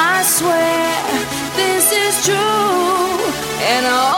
I swear this is true, and all.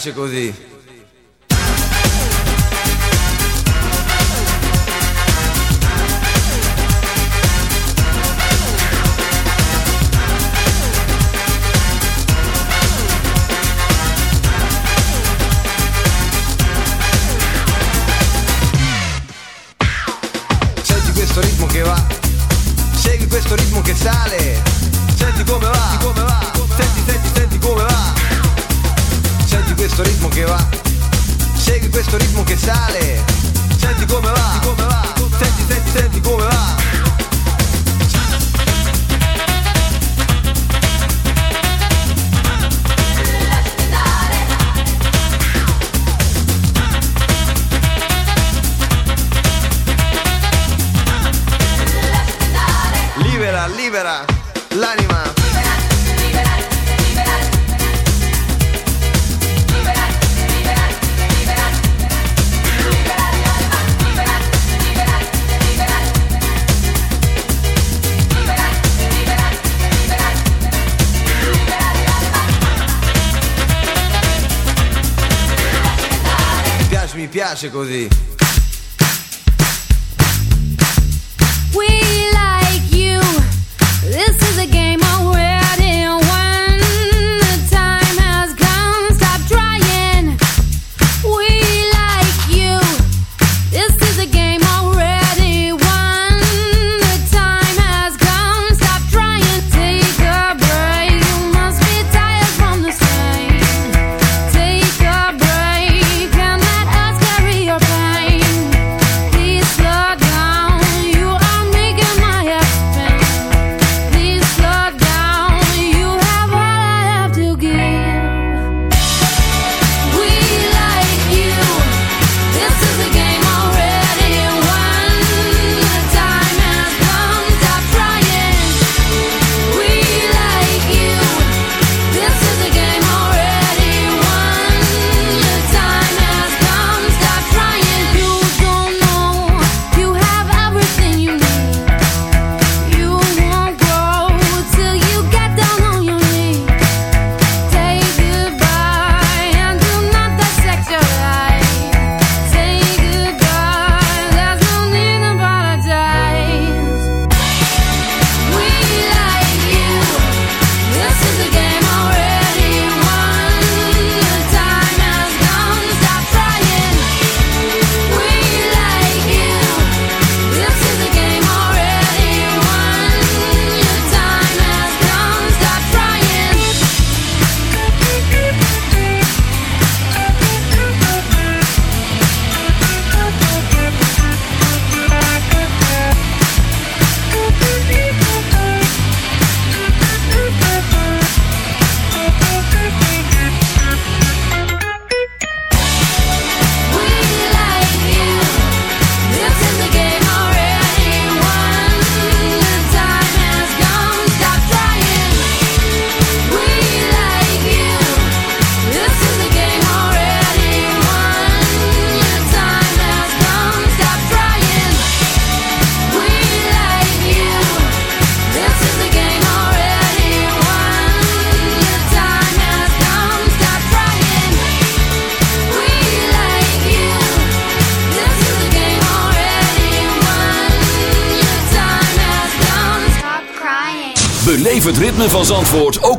Piace, questo ritmo che sale, piace,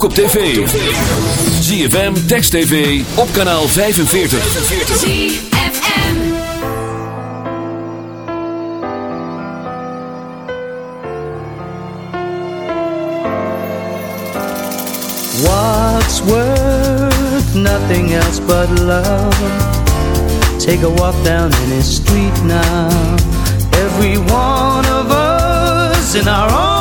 ook op tv. ZFM, Text TV, op kanaal 45. ZFM. What's worth nothing else but love? Take a walk down any street now. Every one of us in our own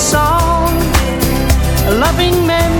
song. A loving memory.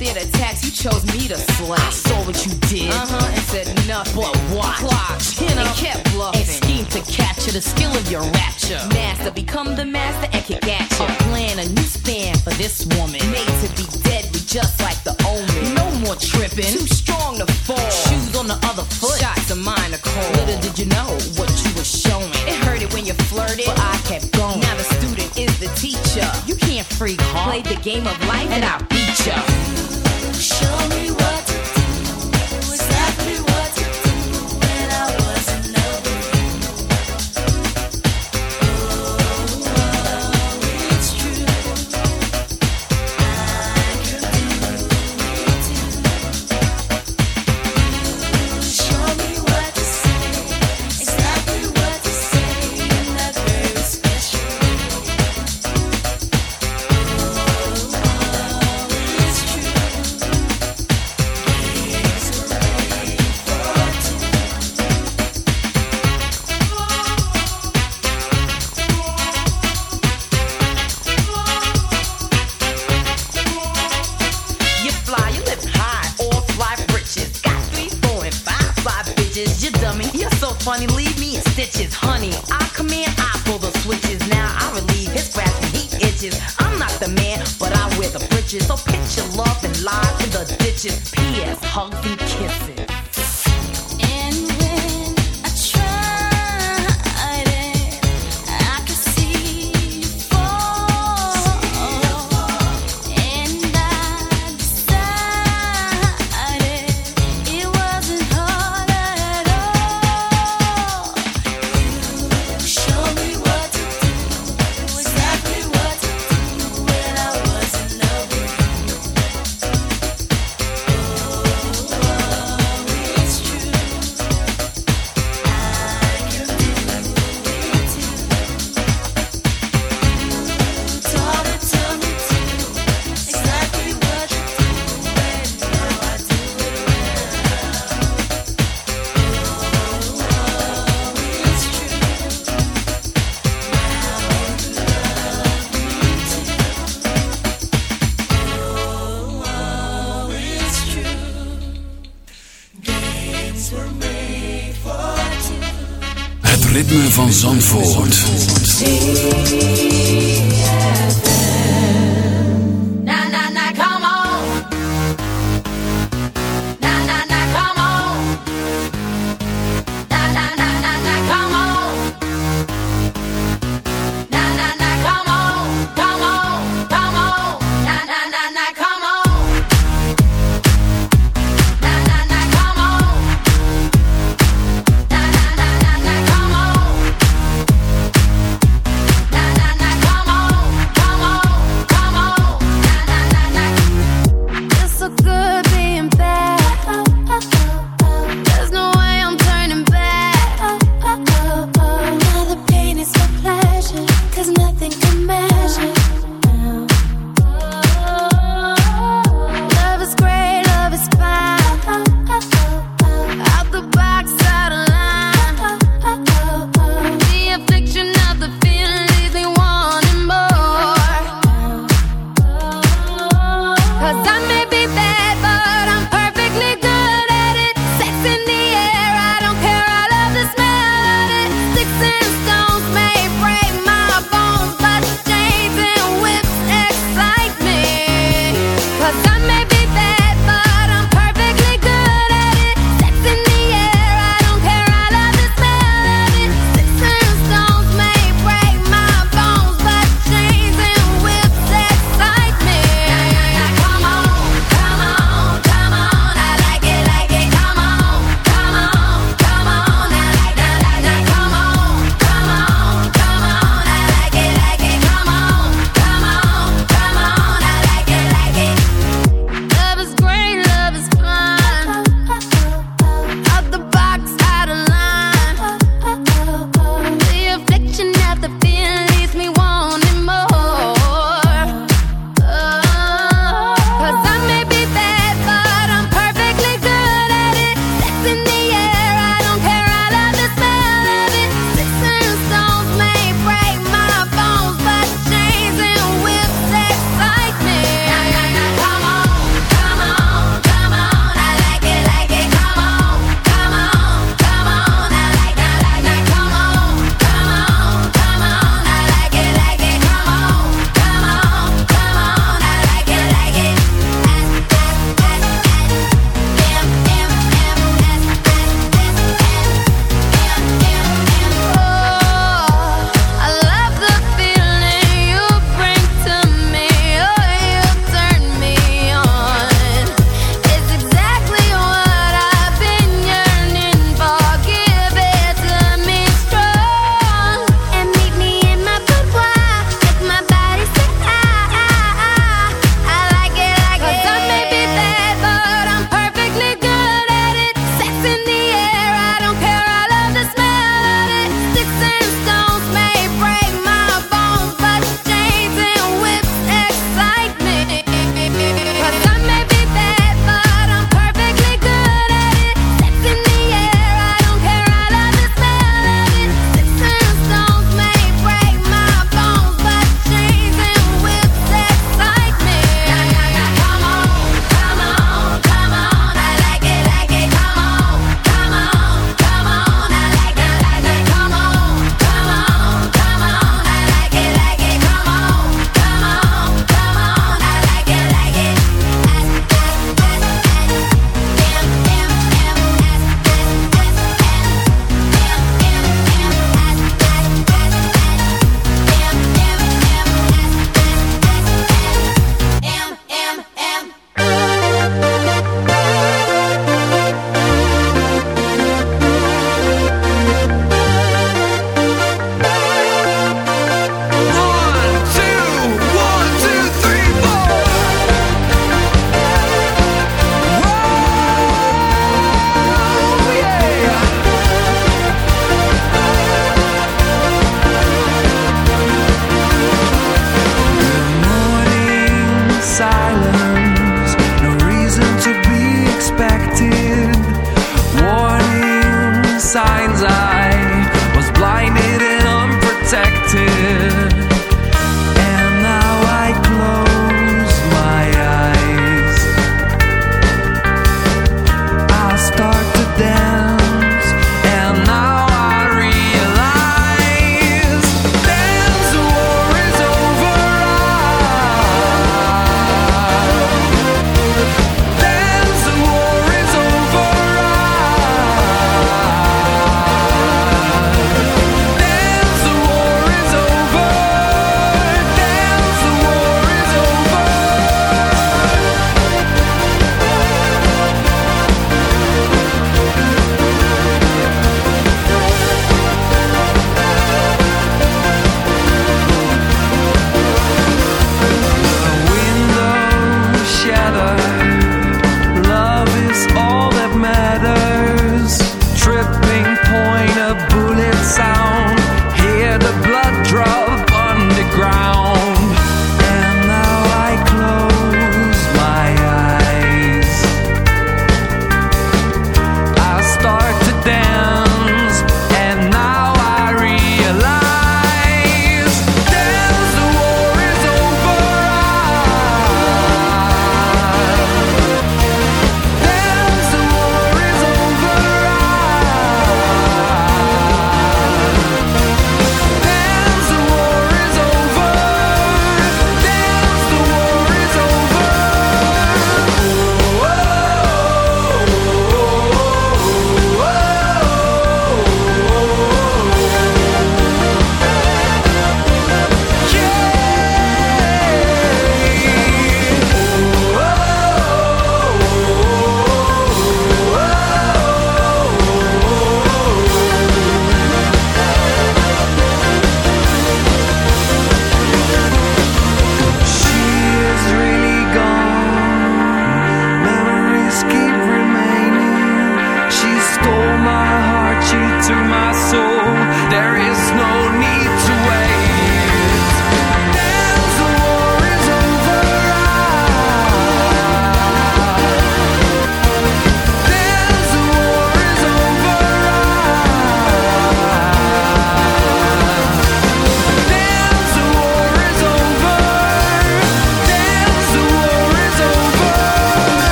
Hard way. Out there to tax, you chose me to slay. I saw what you did, uh-huh, and said nothing but what? Clock, chin up, and kept bluffing. And schemed to capture the skill of your rapture. Master, become the master and kick at you. A plan, a new span for this woman. Made to be deadly, just like the omen. No more tripping, too strong to fall. Shoes on the other foot, shots of mine are cold. Little did you know what you were showing. It hurted when you flirted, but I kept going. Now the student is the teacher. You can't freak hard. Play the game of life and I'll beat ya. I was blinded and unprotected.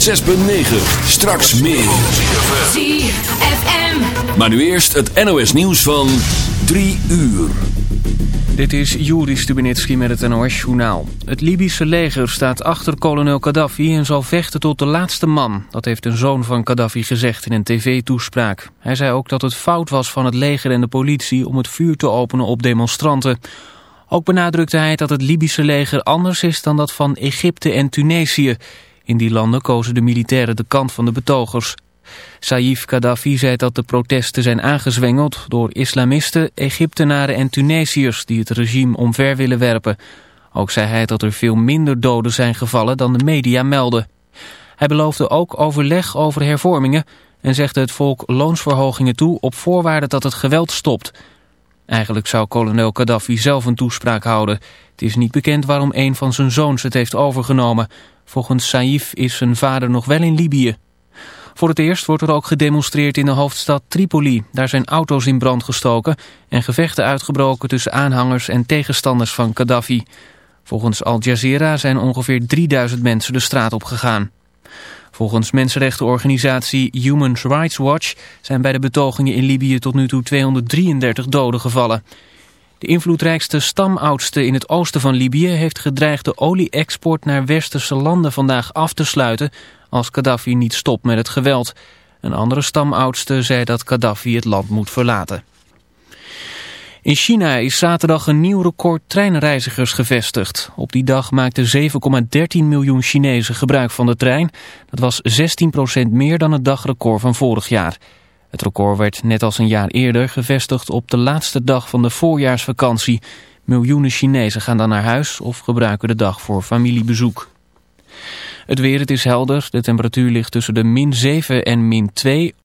106.9. Straks meer. ZFM. Maar nu eerst het NOS nieuws van 3 uur. Dit is Juri Stubenitski met het NOS-journaal. Het Libische leger staat achter kolonel Gaddafi en zal vechten tot de laatste man. Dat heeft een zoon van Gaddafi gezegd in een tv-toespraak. Hij zei ook dat het fout was van het leger en de politie om het vuur te openen op demonstranten. Ook benadrukte hij dat het Libische leger anders is dan dat van Egypte en Tunesië. In die landen kozen de militairen de kant van de betogers. Saif Gaddafi zei dat de protesten zijn aangezwengeld door islamisten, Egyptenaren en Tunesiërs die het regime omver willen werpen. Ook zei hij dat er veel minder doden zijn gevallen dan de media melden. Hij beloofde ook overleg over hervormingen en zegde het volk loonsverhogingen toe op voorwaarde dat het geweld stopt. Eigenlijk zou kolonel Gaddafi zelf een toespraak houden. Het is niet bekend waarom een van zijn zoons het heeft overgenomen. Volgens Saif is zijn vader nog wel in Libië. Voor het eerst wordt er ook gedemonstreerd in de hoofdstad Tripoli. Daar zijn auto's in brand gestoken en gevechten uitgebroken tussen aanhangers en tegenstanders van Gaddafi. Volgens Al Jazeera zijn ongeveer 3000 mensen de straat op gegaan. Volgens mensenrechtenorganisatie Human Rights Watch zijn bij de betogingen in Libië tot nu toe 233 doden gevallen. De invloedrijkste stamoudste in het oosten van Libië heeft gedreigd de olie-export naar westerse landen vandaag af te sluiten als Gaddafi niet stopt met het geweld. Een andere stamoudste zei dat Gaddafi het land moet verlaten. In In China is zaterdag een nieuw record treinreizigers gevestigd. Op die dag maakten 7,13 miljoen Chinezen gebruik van de trein. Dat was 16% meer dan het dagrecord van vorig jaar. Het record werd net als een jaar eerder gevestigd op de laatste dag van de voorjaarsvakantie. Miljoenen Chinezen gaan dan naar huis of gebruiken de dag voor familiebezoek. Het weer, het is helder. De temperatuur ligt tussen de min 7 en min 2.